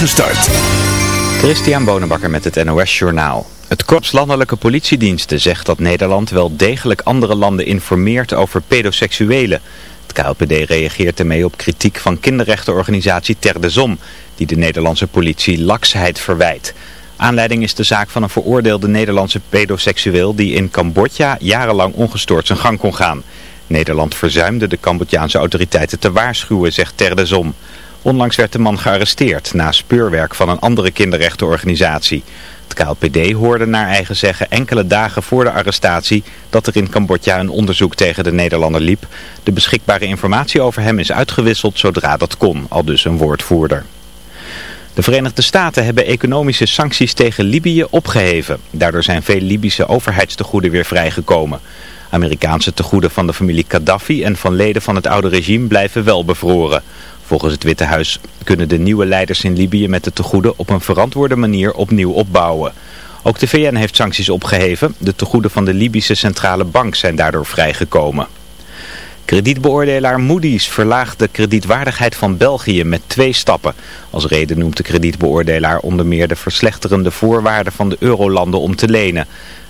Gestart. Christian Bonenbakker met het NOS Journaal. Het Korps Landelijke Politiediensten zegt dat Nederland wel degelijk andere landen informeert over pedoseksuelen. Het KLPD reageert ermee op kritiek van kinderrechtenorganisatie Ter de Zom, die de Nederlandse politie laksheid verwijt. Aanleiding is de zaak van een veroordeelde Nederlandse pedoseksueel die in Cambodja jarenlang ongestoord zijn gang kon gaan. Nederland verzuimde de Cambodjaanse autoriteiten te waarschuwen, zegt Ter de Zom. Onlangs werd de man gearresteerd na speurwerk van een andere kinderrechtenorganisatie. Het KLPD hoorde naar eigen zeggen enkele dagen voor de arrestatie dat er in Cambodja een onderzoek tegen de Nederlander liep. De beschikbare informatie over hem is uitgewisseld zodra dat kon, al dus een woordvoerder. De Verenigde Staten hebben economische sancties tegen Libië opgeheven. Daardoor zijn veel Libische overheidstegoeden weer vrijgekomen. Amerikaanse tegoeden van de familie Gaddafi en van leden van het oude regime blijven wel bevroren. Volgens het Witte Huis kunnen de nieuwe leiders in Libië met de tegoeden op een verantwoorde manier opnieuw opbouwen. Ook de VN heeft sancties opgeheven. De tegoeden van de Libische Centrale Bank zijn daardoor vrijgekomen. Kredietbeoordelaar Moody's verlaagt de kredietwaardigheid van België met twee stappen. Als reden noemt de kredietbeoordelaar onder meer de verslechterende voorwaarden van de eurolanden om te lenen.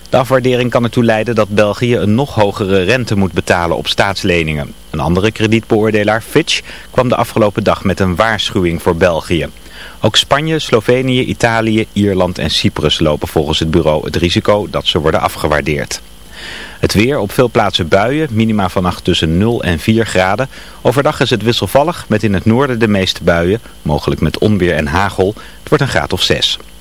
De afwaardering kan ertoe leiden dat België een nog hogere rente moet betalen op staatsleningen. Een andere kredietbeoordelaar, Fitch, kwam de afgelopen dag met een waarschuwing voor België. Ook Spanje, Slovenië, Italië, Ierland en Cyprus lopen volgens het bureau het risico dat ze worden afgewaardeerd. Het weer op veel plaatsen buien, minima vannacht tussen 0 en 4 graden. Overdag is het wisselvallig met in het noorden de meeste buien, mogelijk met onweer en hagel. Het wordt een graad of 6.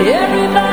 Everybody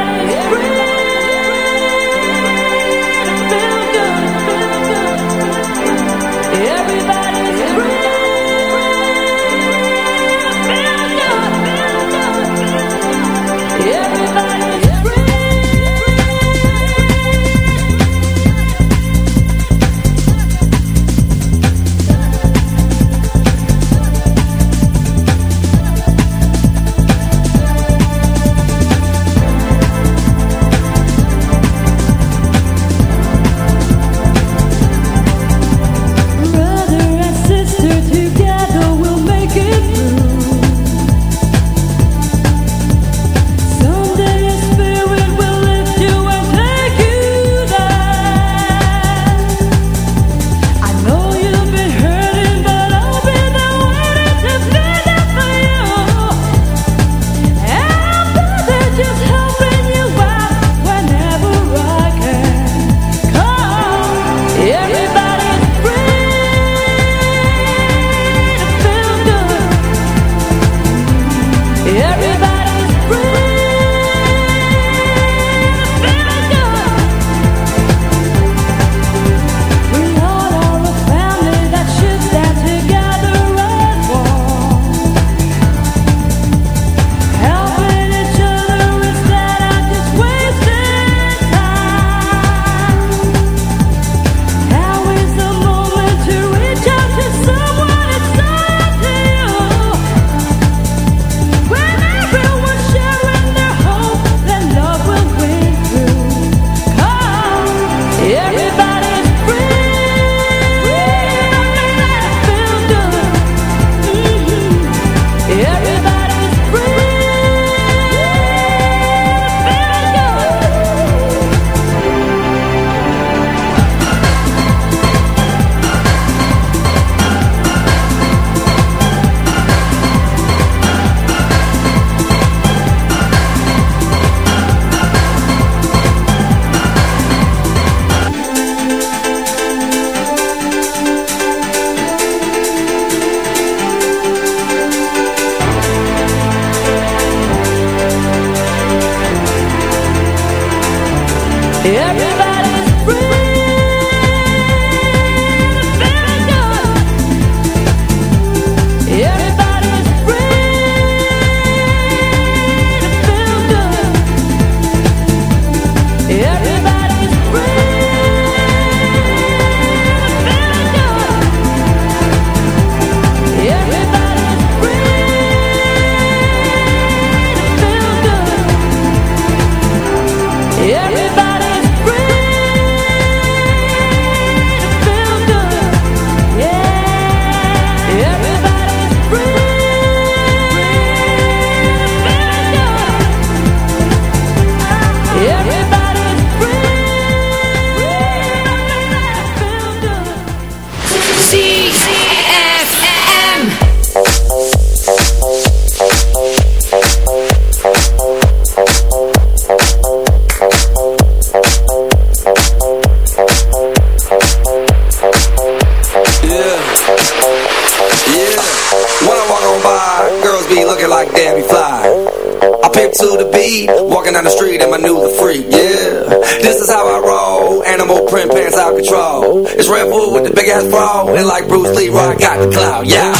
to the beat. Walking down the street and my new the freak, yeah. This is how I roll. Animal print pants out control. It's Red Bull with the big ass bra. And like Bruce Lee, I got the clout, yeah.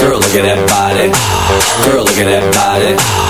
Girl, look at that body. Girl, look at that body.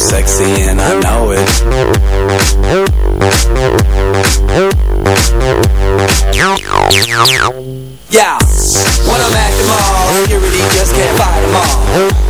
Sexy and I know it. Yeah, when I'm at the mall, security just can't fight them all.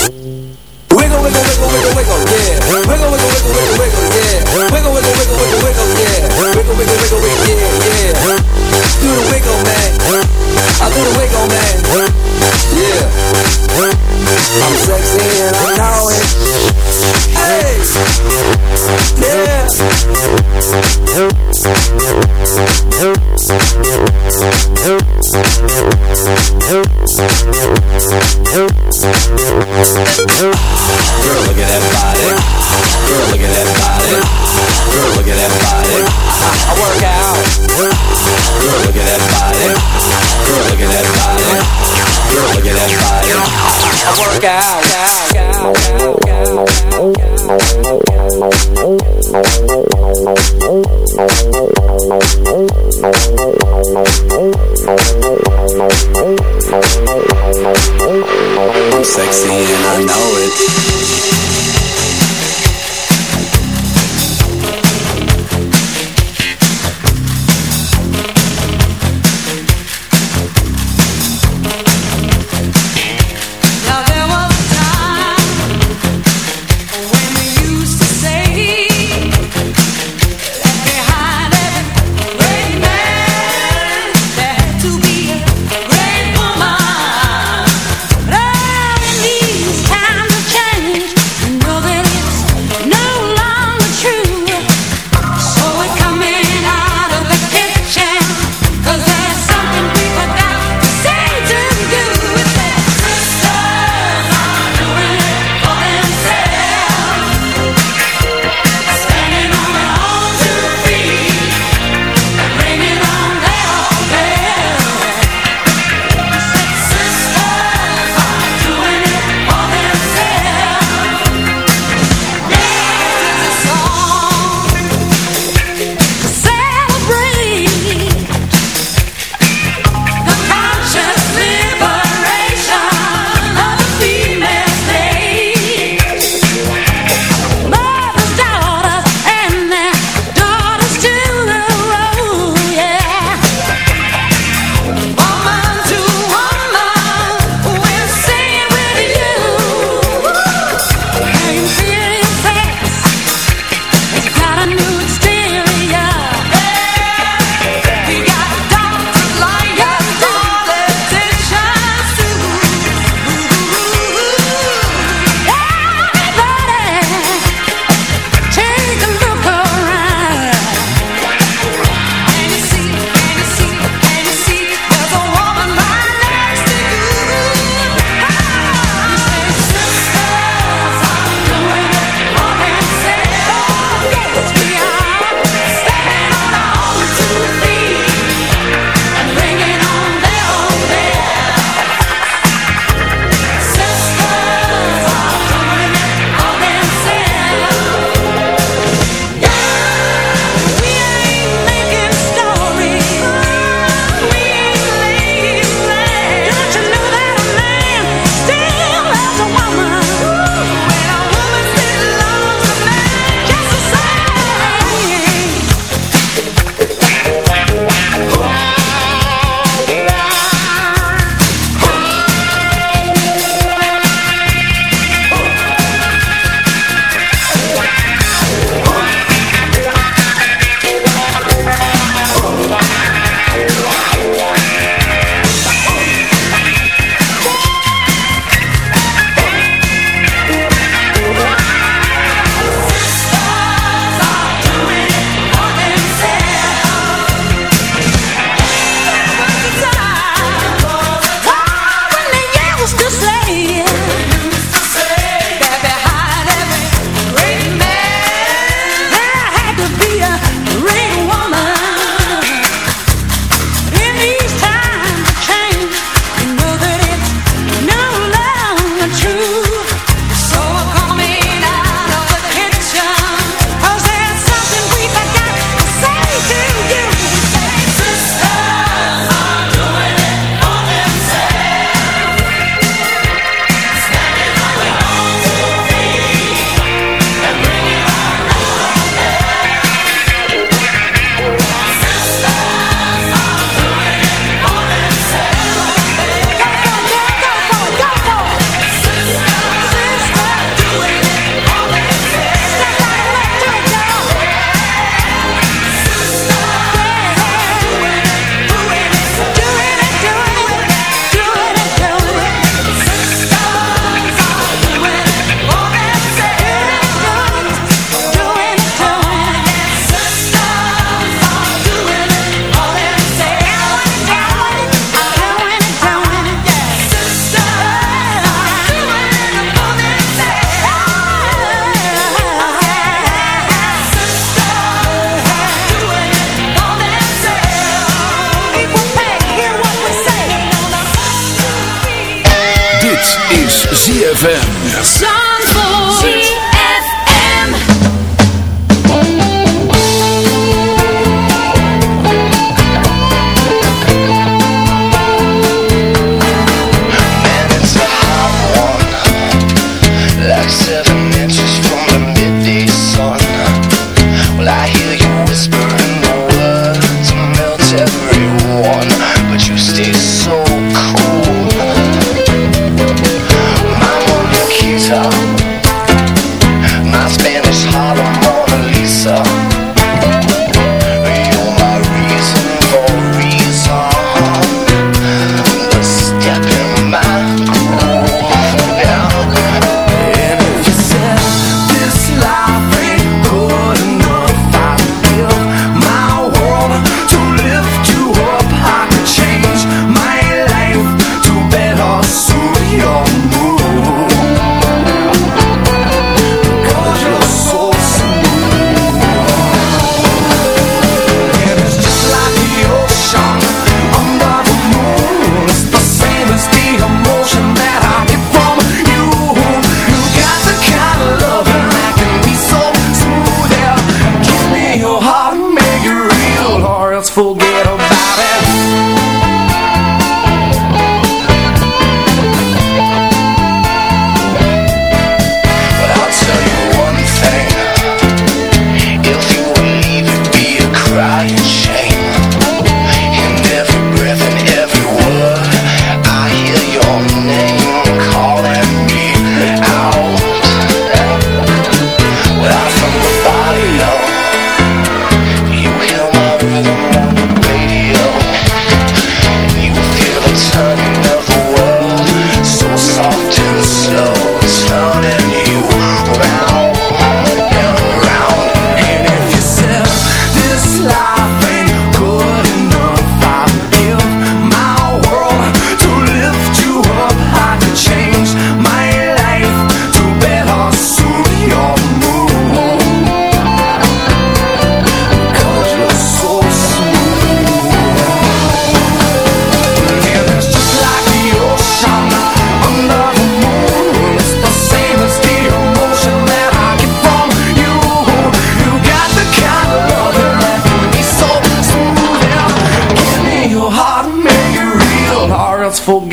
ZFM.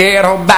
Else forget about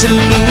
to lose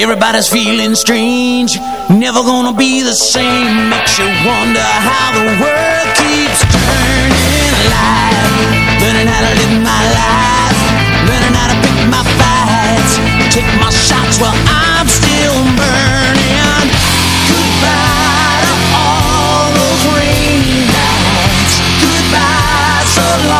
Everybody's feeling strange. Never gonna be the same. Makes you wonder how the world keeps turning. Alive Learning how to live my life. Learning how to pick my fights. Take my shots while I'm still burning. Goodbye to all those rainy nights. Goodbye so long.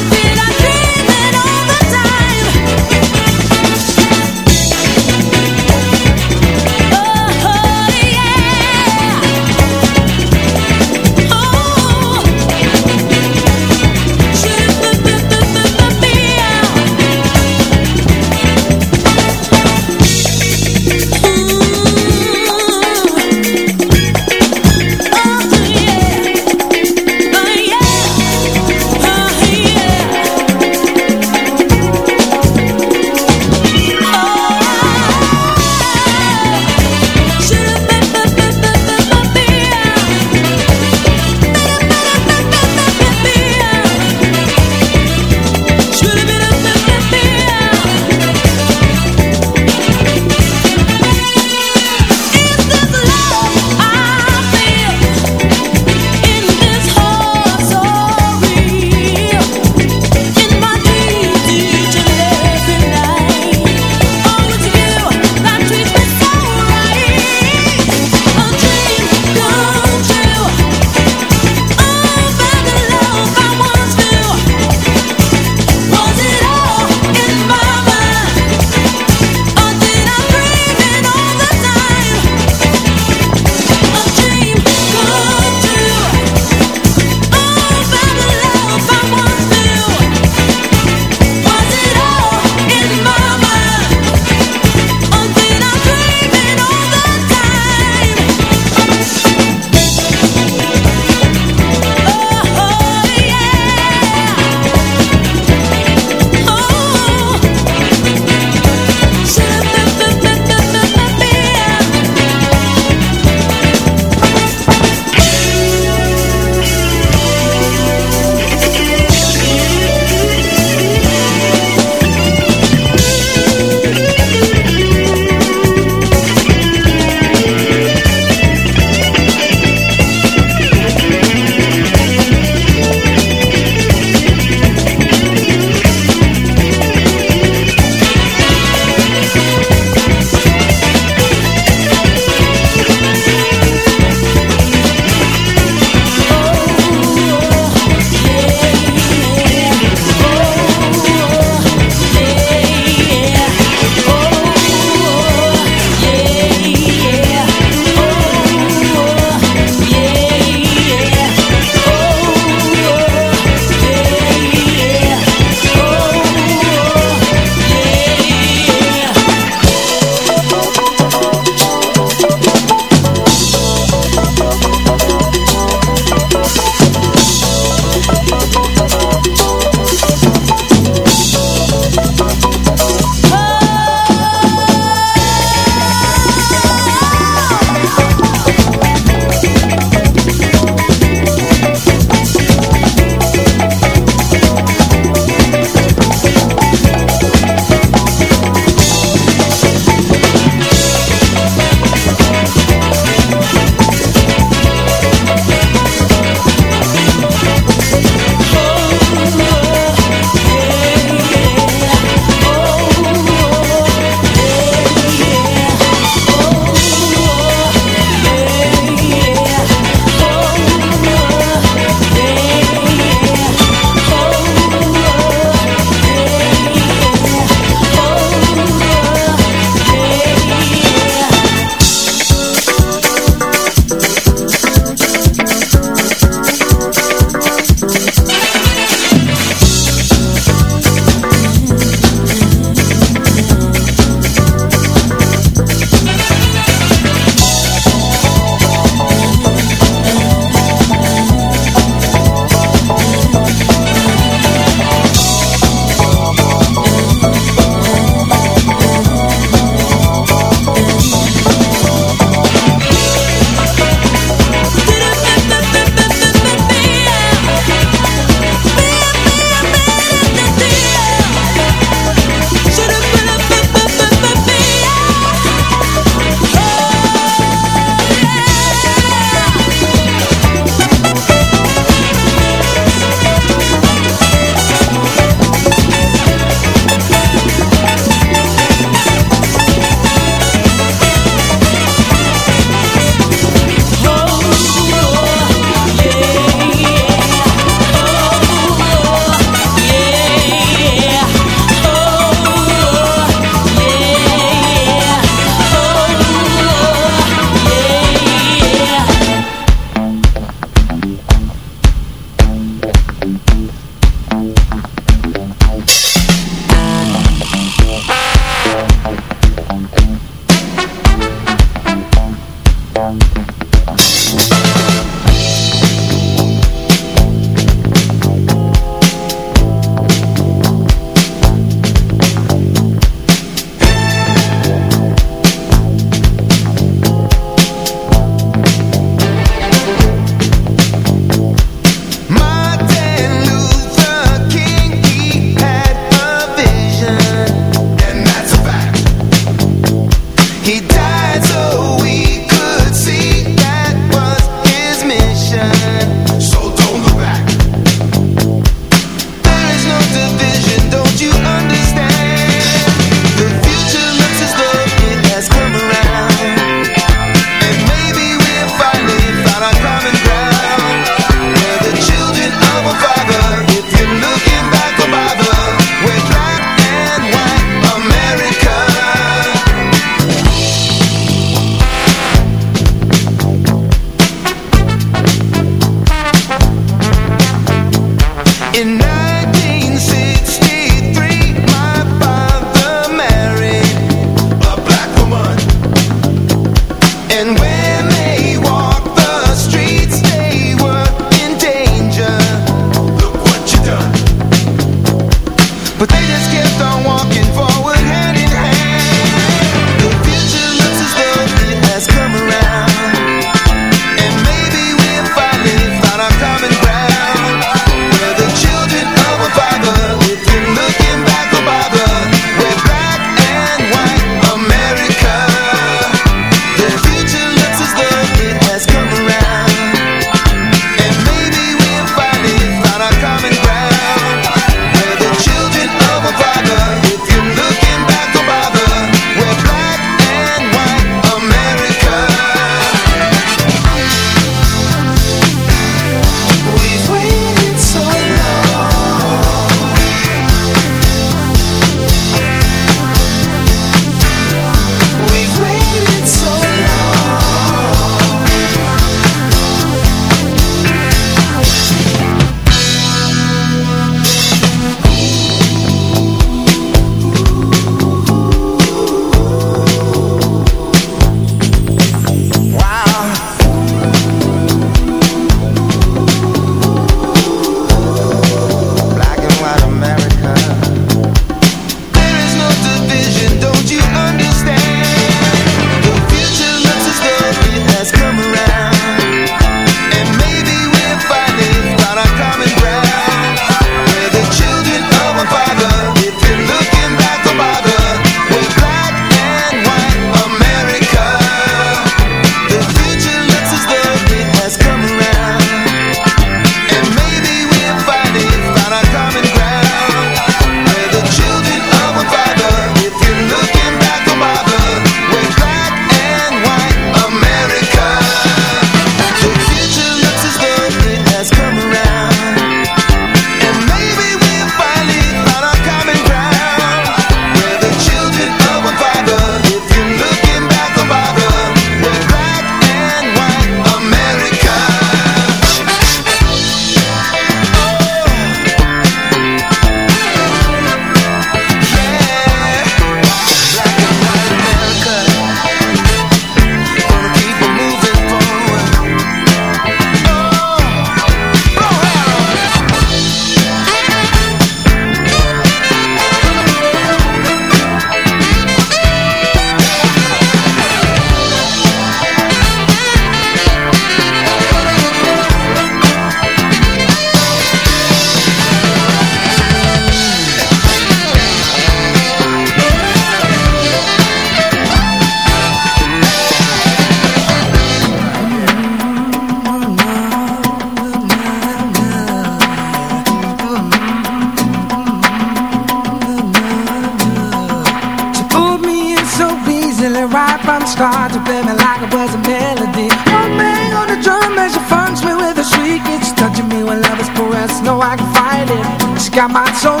got my soul,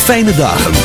Fijne dagen.